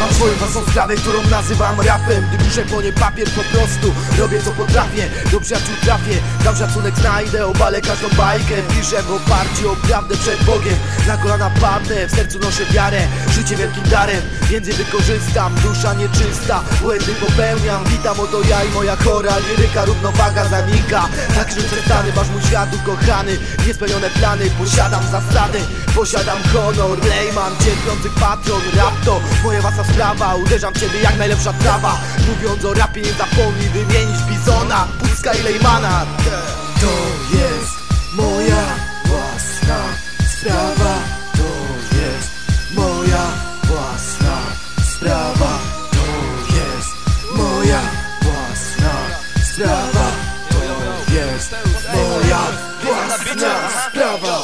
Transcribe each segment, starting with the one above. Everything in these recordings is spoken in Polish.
Mam swoją własną sprawę, którą nazywam rapem. Gdy piszę po nie papier po prostu Robię co potrafię, do przyjaciół trafię. Dam szacunek znajdę, obalę każdą bajkę. Piszę w oparciu o prawdę przed Bogiem. Na kolana padnę, w sercu noszę wiarę. Życie wielkim darem, więc je wykorzystam Dusza nieczysta, błędy popełniam. Witam, oto ja i moja chora. Liryka, równowaga zanika. Tak że przestanę, masz mój świat ukochany. Niespełnione plany, posiadam zasady. Posiadam honor, Lejman, cierpiący patron. Rap to moja własna sprawa Uderzam ciebie jak najlepsza trawa. Mówiąc o rapie nie zapomnij wymienić Bizona, Puska i Lejmana To jest moja własna sprawa. To jest moja własna sprawa. To jest moja własna sprawa. To jest moja własna sprawa.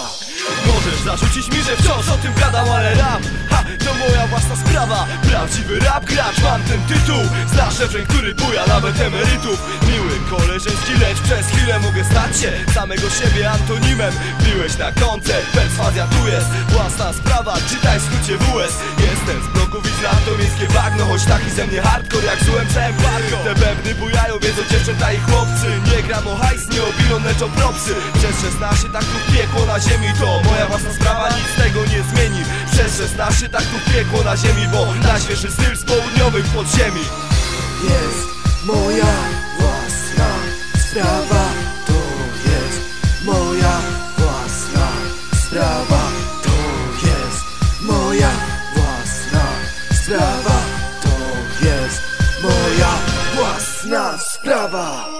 Możesz zarzucić mi, że wciąż o tym gadam, ale rap. Ha, to moja własna rap gracz, mam ten tytuł. Znasz refren, który buja nawet emerytów. Miły, koleżeński, lecz przez chwilę mogę stać się Samego siebie antonimem. Byłeś na koncert, perswazja tu jest. Własna sprawa, czytaj w skrócie WS Jestem z znam to miejskie bagno. Choć taki ze mnie hardcore jak z UMC Te bębny bujają, wiedzą dziewczęta i chłopcy. Nie gram o hajs, nie o bilon, lecz o propsy. Przez 16 tak tu piekło na ziemi To moja własna sprawa, nic tego nie zmieni Przez 16 tak tu piekło na ziemi Bo najświeższy styl z południowych podziemi. Jest moja własna sprawa To jest moja własna sprawa To jest moja własna sprawa To jest moja własna sprawa